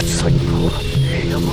殺人も平野もも